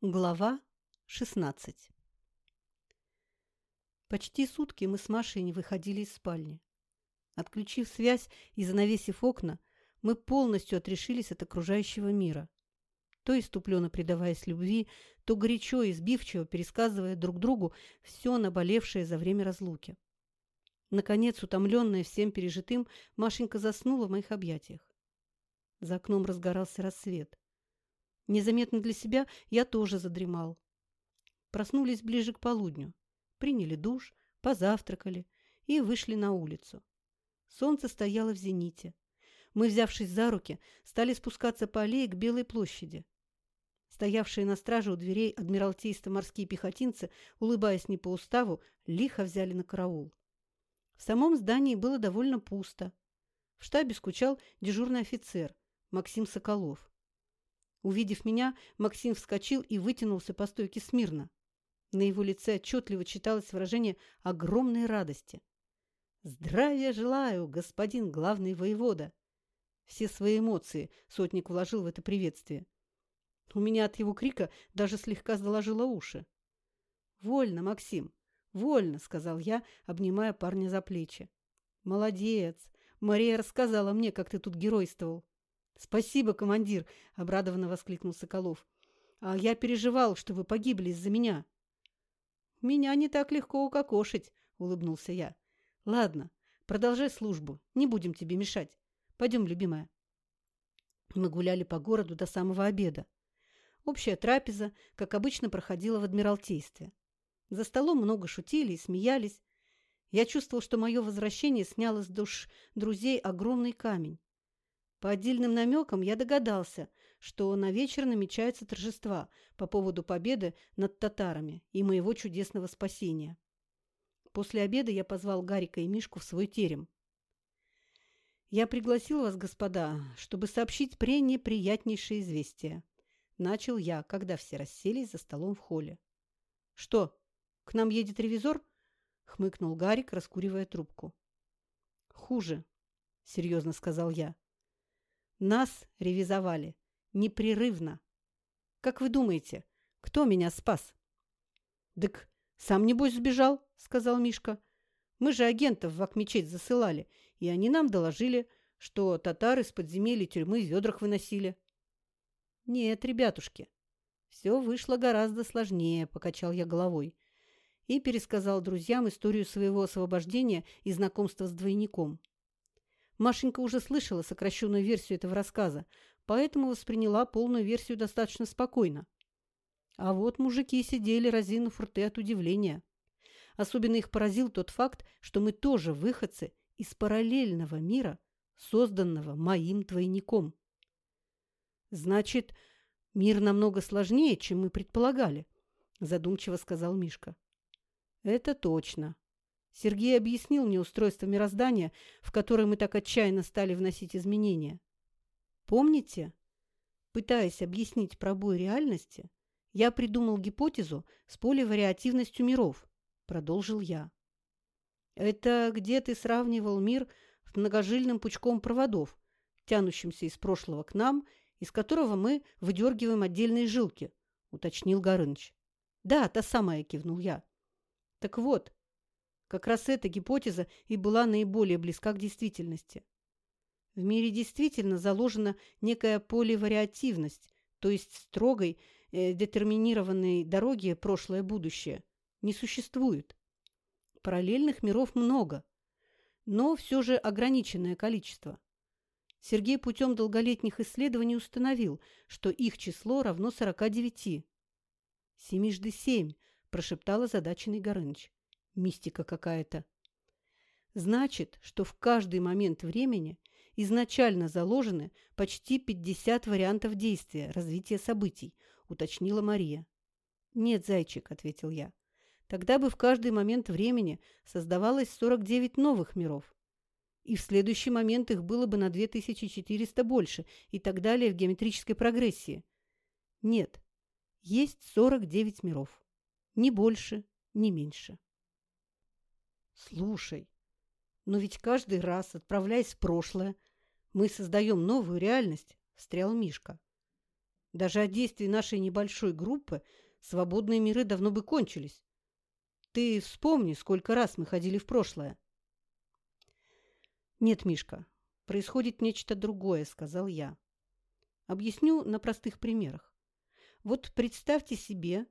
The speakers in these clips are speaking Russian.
Глава 16 Почти сутки мы с Машей не выходили из спальни. Отключив связь и занавесив окна, мы полностью отрешились от окружающего мира. То иступленно предаваясь любви, то горячо и сбивчиво пересказывая друг другу все наболевшее за время разлуки. Наконец, утомленная всем пережитым, Машенька заснула в моих объятиях. За окном разгорался рассвет. Незаметно для себя я тоже задремал. Проснулись ближе к полудню, приняли душ, позавтракали и вышли на улицу. Солнце стояло в зените. Мы, взявшись за руки, стали спускаться по аллее к Белой площади. Стоявшие на страже у дверей адмиралтейства морские пехотинцы, улыбаясь не по уставу, лихо взяли на караул. В самом здании было довольно пусто. В штабе скучал дежурный офицер Максим Соколов. Увидев меня, Максим вскочил и вытянулся по стойке смирно. На его лице отчетливо читалось выражение огромной радости. «Здравия желаю, господин главный воевода!» Все свои эмоции сотник вложил в это приветствие. У меня от его крика даже слегка заложило уши. «Вольно, Максим, вольно!» — сказал я, обнимая парня за плечи. «Молодец! Мария рассказала мне, как ты тут геройствовал. «Спасибо, командир!» – обрадованно воскликнул Соколов. «А я переживал, что вы погибли из-за меня». «Меня не так легко укокошить», – улыбнулся я. «Ладно, продолжай службу, не будем тебе мешать. Пойдем, любимая». Мы гуляли по городу до самого обеда. Общая трапеза, как обычно, проходила в Адмиралтействе. За столом много шутили и смеялись. Я чувствовал, что мое возвращение сняло с душ друзей огромный камень. По отдельным намекам я догадался, что на вечер намечаются торжества по поводу победы над татарами и моего чудесного спасения. После обеда я позвал Гарика и Мишку в свой терем. «Я пригласил вас, господа, чтобы сообщить пренеприятнейшее известие». Начал я, когда все расселись за столом в холле. «Что, к нам едет ревизор?» — хмыкнул Гарик, раскуривая трубку. «Хуже», — серьезно сказал я. Нас ревизовали. Непрерывно. Как вы думаете, кто меня спас? «Дык, сам, небось, сбежал», — сказал Мишка. «Мы же агентов в Акмечеть засылали, и они нам доложили, что татары с подземелья тюрьмы ведрах выносили». «Нет, ребятушки, все вышло гораздо сложнее», — покачал я головой и пересказал друзьям историю своего освобождения и знакомства с двойником. Машенька уже слышала сокращенную версию этого рассказа, поэтому восприняла полную версию достаточно спокойно. А вот мужики сидели, разинув рты от удивления. Особенно их поразил тот факт, что мы тоже выходцы из параллельного мира, созданного моим двойником. «Значит, мир намного сложнее, чем мы предполагали», – задумчиво сказал Мишка. «Это точно», Сергей объяснил мне устройство мироздания, в которое мы так отчаянно стали вносить изменения. Помните? Пытаясь объяснить пробой реальности, я придумал гипотезу с поливариативностью миров, продолжил я. Это где ты сравнивал мир с многожильным пучком проводов, тянущимся из прошлого к нам, из которого мы выдергиваем отдельные жилки, уточнил Горыныч. Да, та самая, кивнул я. Так вот, как раз эта гипотеза и была наиболее близка к действительности. В мире действительно заложена некая поливариативность, то есть строгой, э, детерминированной дороги прошлое-будущее не существует. Параллельных миров много, но все же ограниченное количество. Сергей путем долголетних исследований установил, что их число равно 49. «Семижды семь», – прошептал озадаченный Горыныч. Мистика какая-то. Значит, что в каждый момент времени изначально заложены почти 50 вариантов действия, развития событий, уточнила Мария. Нет, зайчик, ответил я. Тогда бы в каждый момент времени создавалось 49 новых миров. И в следующий момент их было бы на 2400 больше и так далее в геометрической прогрессии. Нет, есть 49 миров. Ни больше, ни меньше. Слушай, но ведь каждый раз, отправляясь в прошлое, мы создаем новую реальность, встрял Мишка. Даже от действий нашей небольшой группы свободные миры давно бы кончились. Ты вспомни, сколько раз мы ходили в прошлое. Нет, Мишка, происходит нечто другое, сказал я. Объясню на простых примерах. Вот представьте себе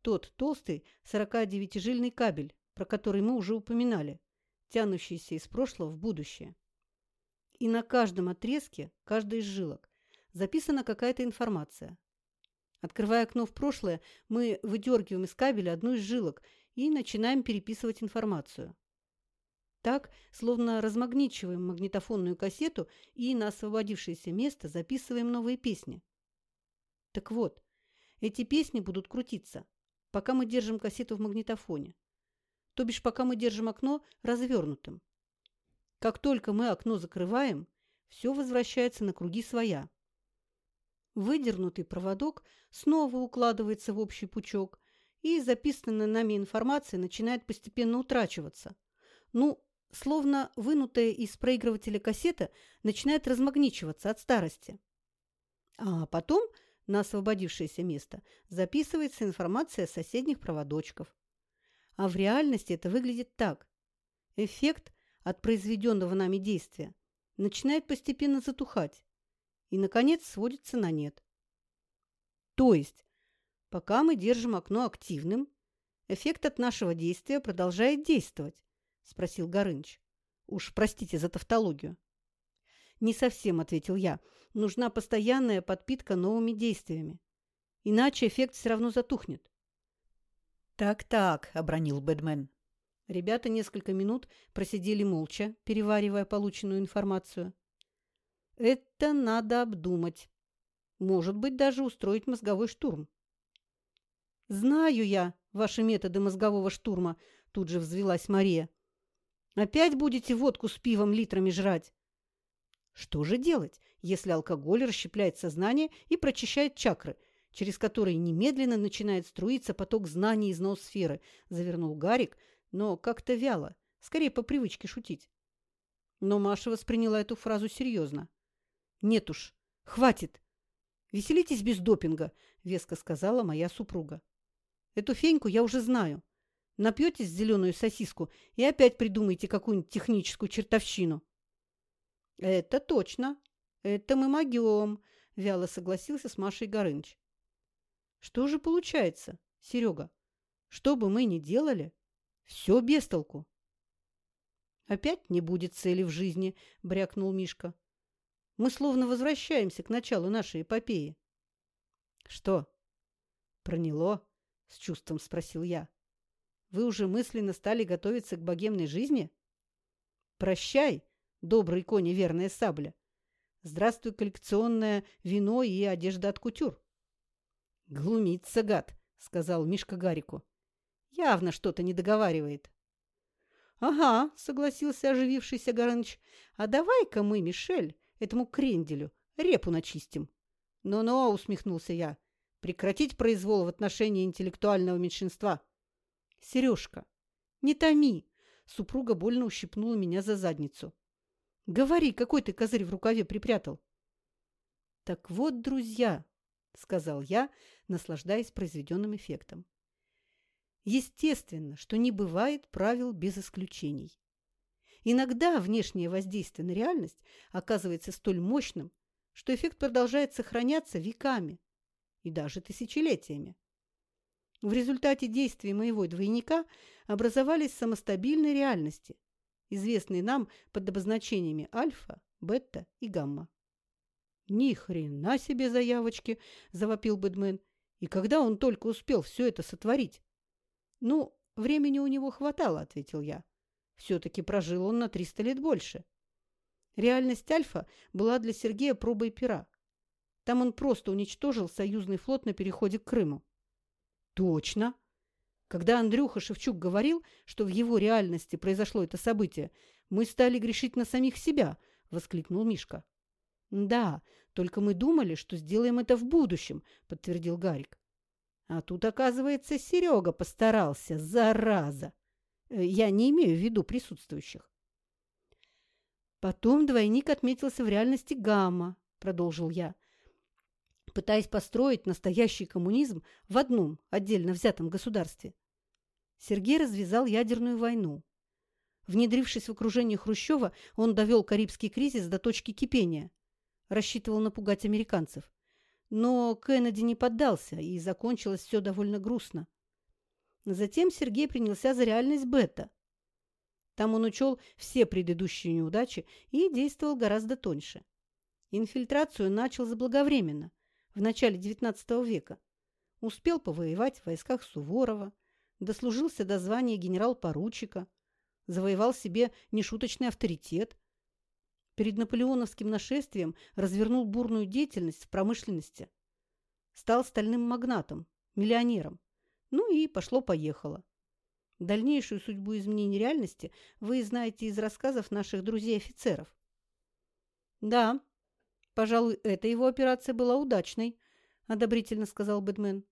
тот толстый 49-жильный кабель, про который мы уже упоминали, тянущийся из прошлого в будущее. И на каждом отрезке, каждой из жилок, записана какая-то информация. Открывая окно в прошлое, мы выдергиваем из кабеля одну из жилок и начинаем переписывать информацию. Так, словно размагничиваем магнитофонную кассету и на освободившееся место записываем новые песни. Так вот, эти песни будут крутиться, пока мы держим кассету в магнитофоне. То бишь, пока мы держим окно развернутым. Как только мы окно закрываем, все возвращается на круги своя. Выдернутый проводок снова укладывается в общий пучок, и записанная нами информация начинает постепенно утрачиваться. Ну, словно вынутая из проигрывателя кассета начинает размагничиваться от старости. А потом на освободившееся место записывается информация соседних проводочков. А в реальности это выглядит так. Эффект от произведенного нами действия начинает постепенно затухать и, наконец, сводится на нет. То есть, пока мы держим окно активным, эффект от нашего действия продолжает действовать, спросил Горыныч. Уж простите за тавтологию. Не совсем, ответил я. Нужна постоянная подпитка новыми действиями. Иначе эффект все равно затухнет. «Так-так», — обронил Бэдмен. Ребята несколько минут просидели молча, переваривая полученную информацию. «Это надо обдумать. Может быть, даже устроить мозговой штурм». «Знаю я ваши методы мозгового штурма», — тут же взвелась Мария. Опять будете водку с пивом литрами жрать? Что же делать, если алкоголь расщепляет сознание и прочищает чакры, через которые немедленно начинает струиться поток знаний из ноосферы, завернул Гарик, но как-то вяло, скорее по привычке шутить. Но Маша восприняла эту фразу серьезно. «Нет уж, хватит. Веселитесь без допинга», — веско сказала моя супруга. «Эту феньку я уже знаю. Напьетесь зеленую сосиску и опять придумайте какую-нибудь техническую чертовщину. – Это точно. Это мы могем, – вяло согласился с Машей Горыныч. – Что же получается, Серега? Что бы мы ни делали, все без толку. «Опять не будет цели в жизни», – брякнул Мишка. «Мы словно возвращаемся к началу нашей эпопеи». «Что?» «Проняло?» – с чувством спросил я. Вы уже мысленно стали готовиться к богемной жизни? Прощай, добрый конь и верная сабля. Здравствуй, коллекционное вино и одежда от кутюр. Глумится, гад, сказал Мишка Гарику. Явно что-то не договаривает. Ага, согласился оживившийся Горыныч. А давай-ка мы, Мишель, этому кренделю репу начистим. Но-но, усмехнулся я. Прекратить произвол в отношении интеллектуального меньшинства. Сережка, не томи. Супруга больно ущипнула меня за задницу. Говори, какой ты козырь в рукаве припрятал? Так вот, друзья, сказал я, наслаждаясь произведенным эффектом. Естественно, что не бывает правил без исключений. Иногда внешнее воздействие на реальность оказывается столь мощным, что эффект продолжает сохраняться веками и даже тысячелетиями. В результате действий моего двойника образовались самостабильные реальности, известные нам под обозначениями альфа, бета и гамма. «Ни хрена себе заявочки!» – завопил Бэдмен. «И когда он только успел все это сотворить?» «Ну, времени у него хватало», – ответил я. «Все-таки прожил он на 300 лет больше». Реальность Альфа была для Сергея пробой пера. Там он просто уничтожил союзный флот на переходе к Крыму. Точно. Когда Андрюха Шевчук говорил, что в его реальности произошло это событие, мы стали грешить на самих себя, воскликнул Мишка. Да, только мы думали, что сделаем это в будущем, подтвердил Гарик. А тут, оказывается, Серега постарался, зараза. Э, я не имею в виду присутствующих. Потом двойник отметился в реальности гамма, продолжил я. пытаясь построить настоящий коммунизм в одном отдельно взятом государстве. Сергей развязал ядерную войну. Внедрившись в окружение Хрущева, он довел Карибский кризис до точки кипения. Рассчитывал напугать американцев. Но Кеннеди не поддался, и закончилось все довольно грустно. Затем Сергей принялся за реальность бета. Там он учел все предыдущие неудачи и действовал гораздо тоньше. Инфильтрацию начал заблаговременно, в начале XIX века. Успел повоевать в войсках Суворова, дослужился до звания генерал-поручика, завоевал себе нешуточный авторитет. Перед наполеоновским нашествием развернул бурную деятельность в промышленности. Стал стальным магнатом, миллионером. Ну и пошло-поехало. Дальнейшую судьбу изменений реальности вы знаете из рассказов наших друзей-офицеров. Да, пожалуй, эта его операция была удачной, одобрительно сказал Бэтмен.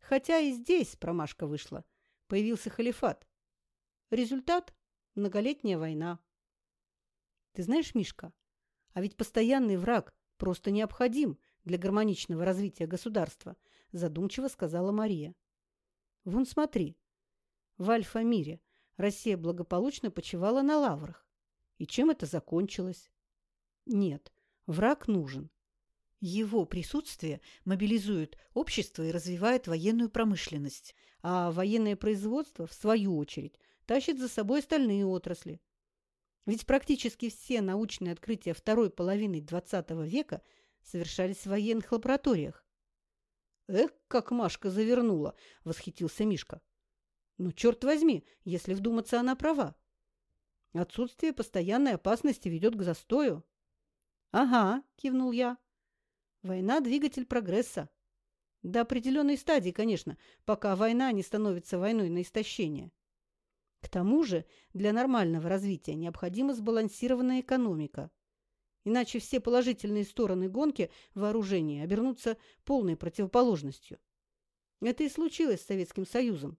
Хотя и здесь промашка вышла. Появился халифат. Результат – многолетняя война. Ты знаешь, Мишка, а ведь постоянный враг просто необходим для гармоничного развития государства, задумчиво сказала Мария. Вон смотри. В Альфа-мире Россия благополучно почивала на лаврах. И чем это закончилось? Нет, враг нужен. Его присутствие мобилизует общество и развивает военную промышленность, а военное производство, в свою очередь, тащит за собой остальные отрасли. Ведь практически все научные открытия второй половины XX века совершались в военных лабораториях. «Эх, как Машка завернула!» – восхитился Мишка. «Ну, черт возьми, если вдуматься, она права. Отсутствие постоянной опасности ведет к застою». «Ага», – кивнул я. «Война – двигатель прогресса. До определенной стадии, конечно, пока война не становится войной на истощение. К тому же для нормального развития необходима сбалансированная экономика – Иначе все положительные стороны гонки вооружения обернутся полной противоположностью. Это и случилось с Советским Союзом.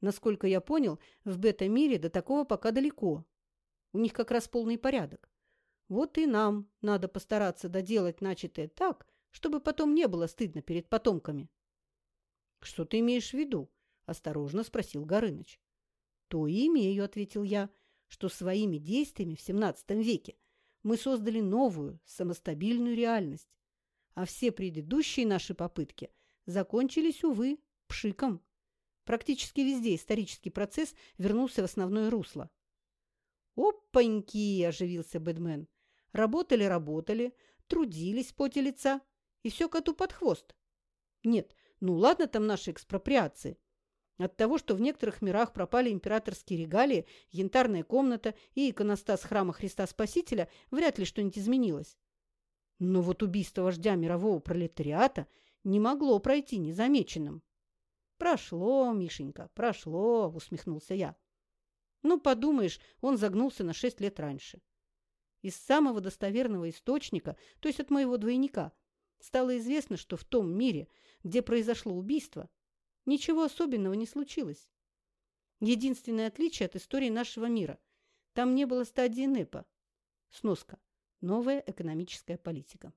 Насколько я понял, в бета-мире до такого пока далеко. У них как раз полный порядок. Вот и нам надо постараться доделать начатое так, чтобы потом не было стыдно перед потомками. — Что ты имеешь в виду? — осторожно спросил Горыныч. — То и имею, — ответил я, — что своими действиями в XVII веке мы создали новую, самостабильную реальность. А все предыдущие наши попытки закончились, увы, пшиком. Практически везде исторический процесс вернулся в основное русло. «Опаньки!» – оживился Бэдмен. «Работали-работали, трудились поте лица, и все коту под хвост. Нет, ну ладно там наши экспроприации. От того, что в некоторых мирах пропали императорские регалии, янтарная комната и иконостас храма Христа Спасителя, вряд ли что-нибудь изменилось. Но вот убийство вождя мирового пролетариата не могло пройти незамеченным. «Прошло, Мишенька, прошло», — усмехнулся я. «Ну, подумаешь, он загнулся на шесть лет раньше. Из самого достоверного источника, то есть от моего двойника, стало известно, что в том мире, где произошло убийство, Ничего особенного не случилось. Единственное отличие от истории нашего мира. Там не было стадии НЭПа. Сноска. Новая экономическая политика.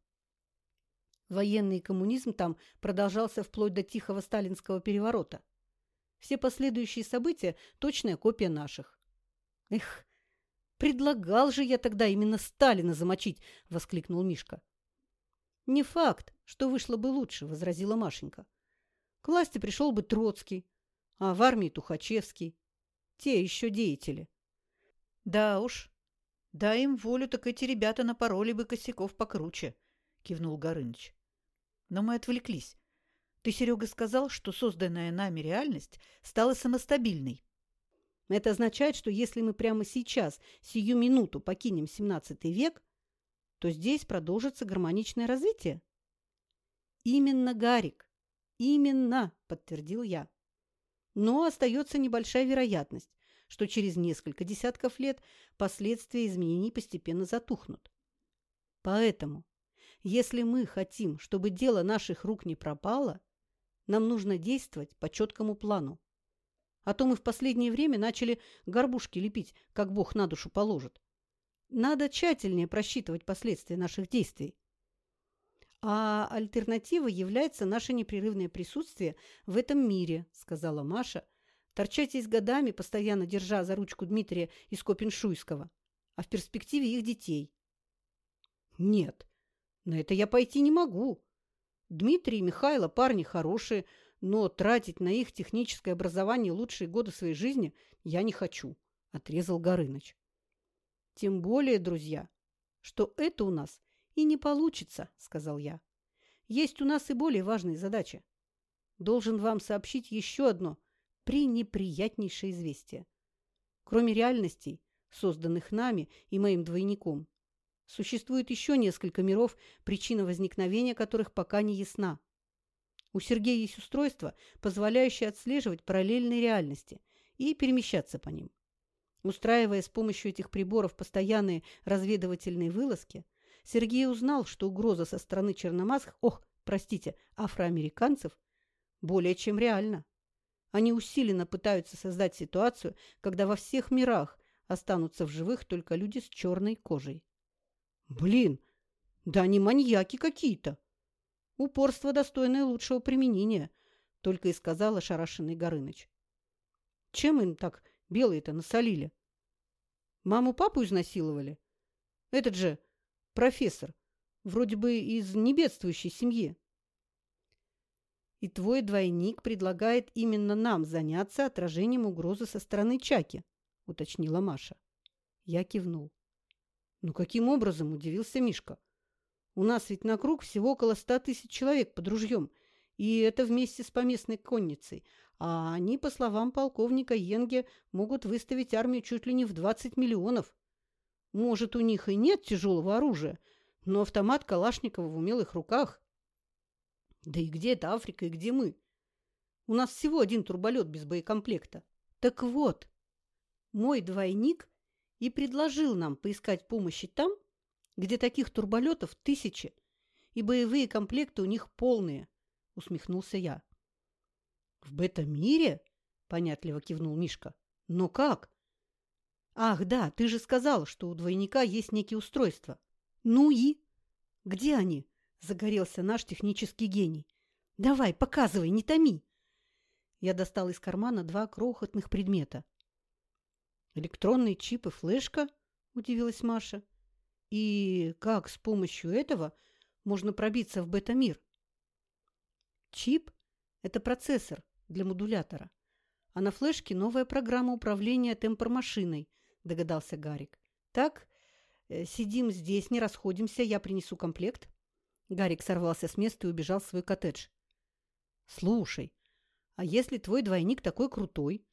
Военный коммунизм там продолжался вплоть до тихого сталинского переворота. Все последующие события – точная копия наших. «Эх, предлагал же я тогда именно Сталина замочить!» – воскликнул Мишка. «Не факт, что вышло бы лучше», – возразила Машенька. К власти пришел бы Троцкий, а в армии Тухачевский. Те еще деятели. Да уж, дай им волю, так эти ребята напороли бы косяков покруче, кивнул Горыныч. Но мы отвлеклись. Ты, Серега, сказал, что созданная нами реальность стала самостабильной. Это означает, что если мы прямо сейчас, сию минуту покинем XVII век, то здесь продолжится гармоничное развитие? Именно, Гарик. «Именно», – подтвердил я. Но остается небольшая вероятность, что через несколько десятков лет последствия изменений постепенно затухнут. Поэтому, если мы хотим, чтобы дело наших рук не пропало, нам нужно действовать по четкому плану. А то мы в последнее время начали горбушки лепить, как Бог на душу положит. Надо тщательнее просчитывать последствия наших действий. А альтернативой является наше непрерывное присутствие в этом мире, сказала Маша. Торчать здесь годами, постоянно держа за ручку Дмитрия из Копеншуйского, а в перспективе их детей. Нет, на это я пойти не могу. Дмитрий и Михайло парни хорошие, но тратить на их техническое образование лучшие годы своей жизни я не хочу, отрезал Горыныч. Тем более, друзья, что это у нас и не получится, сказал я. Есть у нас и более важные задачи. Должен вам сообщить еще одно пренеприятнейшее известие. Кроме реальностей, созданных нами и моим двойником, существует еще несколько миров, причина возникновения которых пока не ясна. У Сергея есть устройство, позволяющее отслеживать параллельные реальности и перемещаться по ним. Устраивая с помощью этих приборов постоянные разведывательные вылазки, Сергей узнал, что угроза со стороны черномазых, ох, простите, афроамериканцев, более чем реальна. Они усиленно пытаются создать ситуацию, когда во всех мирах останутся в живых только люди с черной кожей. Блин, да они маньяки какие-то. Упорство, достойное лучшего применения, только и сказал ошарашенный Горыныч. Чем им так белые-то насолили? Маму-папу изнасиловали? Этот же профессор, вроде бы из небедствующей семьи. И твой двойник предлагает именно нам заняться отражением угрозы со стороны Чаки, уточнила Маша. Я кивнул. Ну каким образом, удивился Мишка. У нас ведь на круг всего около ста тысяч человек под ружьем, и это вместе с поместной конницей. А они, по словам полковника Йенге, могут выставить армию чуть ли не в 20 миллионов. Может, у них и нет тяжелого оружия, но автомат Калашникова в умелых руках. Да и где это Африка и где мы? У нас всего один турболет без боекомплекта. Так вот, мой двойник и предложил нам поискать помощи там, где таких турболетов тысячи, и боевые комплекты у них полные, — усмехнулся я. — В бета-мире? — понятливо кивнул Мишка. — Но как? — Ах, да, ты же сказал, что у двойника есть некие устройства. — Ну и? Где они? — загорелся наш технический гений. — Давай, показывай, не томи. Я достал из кармана два крохотных предмета. — Электронный чип и флешка? — удивилась Маша. — и как с помощью этого можно пробиться в бета-мир? Чип – это процессор для модулятора, а на флешке новая программа управления темпормашиной, догадался Гарик. Так, э, сидим здесь, не расходимся, я принесу комплект. Гарик сорвался с места и убежал в свой коттедж. Слушай, а если твой двойник такой крутой,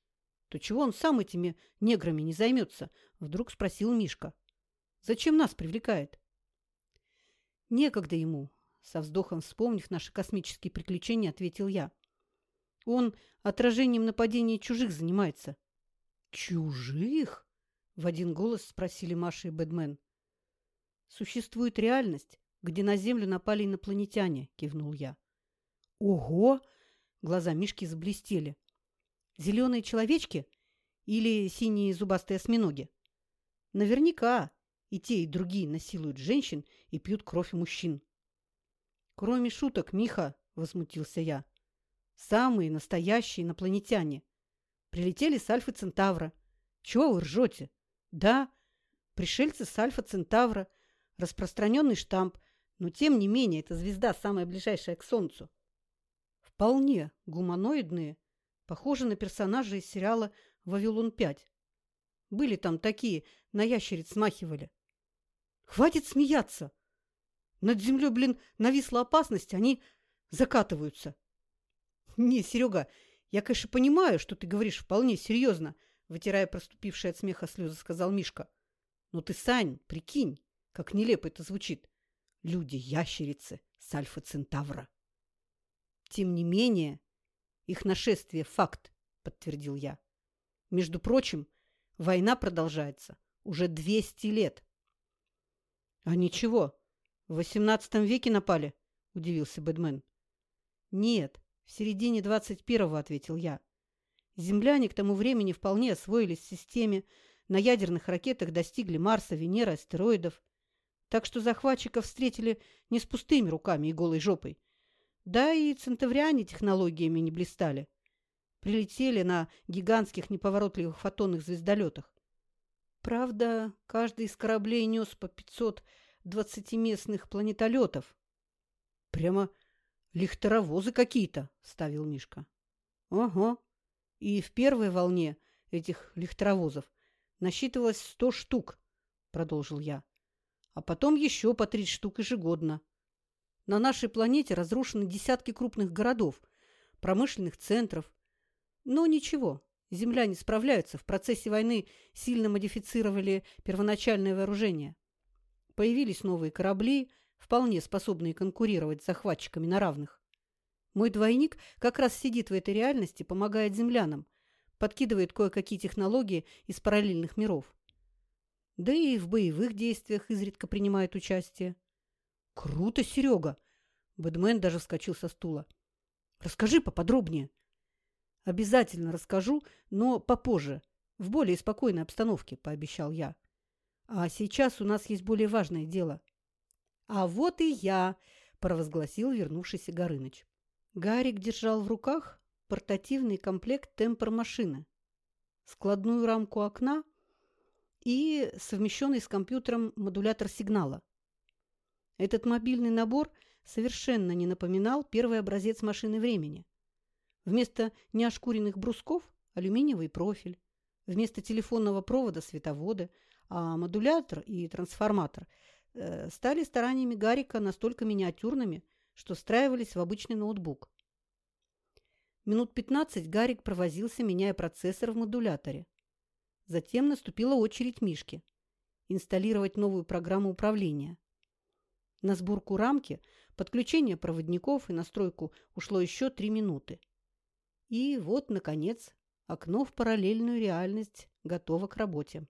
то чего он сам этими неграми не займется? Вдруг спросил Мишка. Зачем нас привлекает? Некогда ему, со вздохом вспомнив наши космические приключения, ответил я. Он отражением нападений чужих занимается. Чужих? В один голос спросили Маша и Бэдмен. Существует реальность, где на Землю напали инопланетяне, кивнул я. Ого! Глаза Мишки заблестели. Зеленые человечки или синие зубастые осьминоги? Наверняка и те, и другие насилуют женщин и пьют кровь мужчин. Кроме шуток, Миха, возмутился я. Самые настоящие инопланетяне. Прилетели с Альфа Центавра. Чего вы ржете? Да, пришельцы с Альфа Центавра. Распространенный штамп, но тем не менее эта звезда самая ближайшая к Солнцу. Вполне гуманоидные, похожи на персонажей из сериала «Вавилон-5». Были там такие, на ящериц смахивали. Хватит смеяться. Над землей, блин, нависла опасность, они закатываются. Не, Серега, я, конечно, понимаю, что ты говоришь вполне серьезно, вытирая проступившие от смеха слезы, сказал Мишка. Но ты, Сань, прикинь, как нелепо это звучит. Люди-ящерицы с Альфа-Центавра. Тем не менее, их нашествие – факт, подтвердил я. Между прочим, война продолжается уже 200 лет. «А ничего, в восемнадцатом веке напали?» – удивился Бэдмен. «Нет, в середине двадцать первого», – ответил я. «Земляне к тому времени вполне освоились в системе, на ядерных ракетах достигли Марса, Венеры, астероидов. Так что захватчиков встретили не с пустыми руками и голой жопой. Да и центавриане технологиями не блистали. Прилетели на гигантских неповоротливых фотонных звездолетах. Правда, каждый из кораблей нес по 500 двадцатиместных планетолетов. Прямо лихтеровозы какие-то, ставил Мишка. Ого. И в первой волне этих лихтеровозов насчитывалось сто штук, продолжил я. А потом еще по тридцать штук ежегодно. На нашей планете разрушены десятки крупных городов, промышленных центров. Но ничего, земляне справляются. В процессе войны сильно модифицировали первоначальное вооружение. Появились новые корабли, вполне способные конкурировать с захватчиками на равных. Мой двойник как раз сидит в этой реальности, помогает землянам, подкидывает кое-какие технологии из параллельных миров. Да и в боевых действиях изредка принимает участие. Круто, Серега! Бэдмен даже вскочил со стула. Расскажи поподробнее. Обязательно расскажу, но попозже, в более спокойной обстановке, пообещал я. А сейчас у нас есть более важное дело. А вот и я, провозгласил вернувшийся Горыныч. Гарик держал в руках портативный комплект темпор-машины, складную рамку окна и совмещенный с компьютером модулятор сигнала. Этот мобильный набор совершенно не напоминал первый образец машины времени. Вместо неошкуренных брусков – алюминиевый профиль, вместо телефонного провода – световоды, а модулятор и трансформатор э, стали стараниями Гарика настолько миниатюрными, что встраивались в обычный ноутбук. Минут 15 Гарик провозился, меняя процессор в модуляторе. Затем наступила очередь Мишки – инсталлировать новую программу управления. На сборку рамки, подключение проводников и настройку ушло еще три минуты. И вот, наконец, окно в параллельную реальность готово к работе.